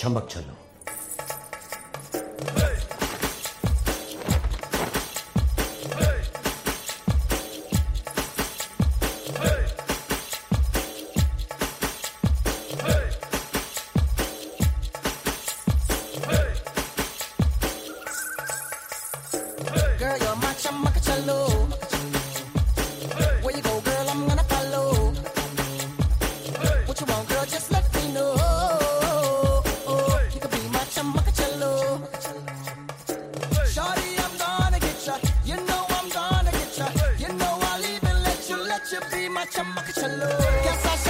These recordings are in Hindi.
छमक चलो chamba chalo kya sa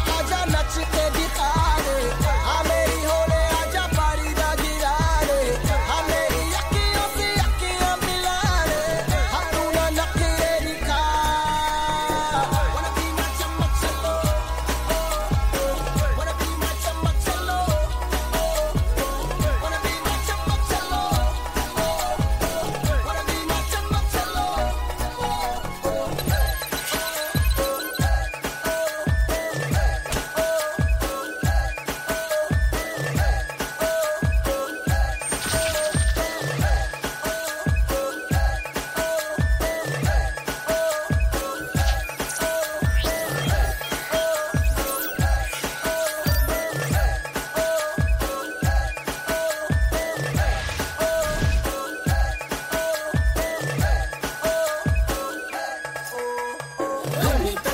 Bonita.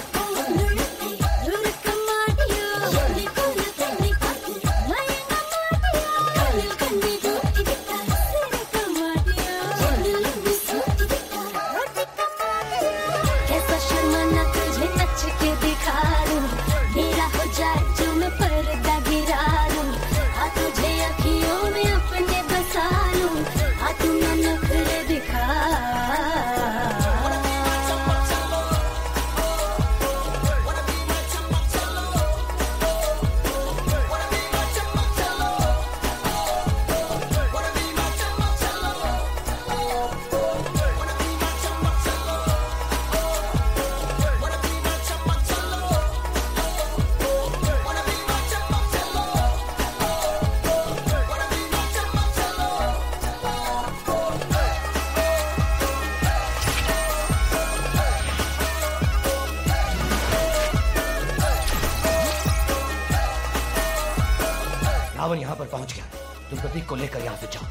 Ravan यहाँ पर पहुँच गया। तुम प्रतीक को लेकर यहाँ से जाओ।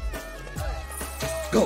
गो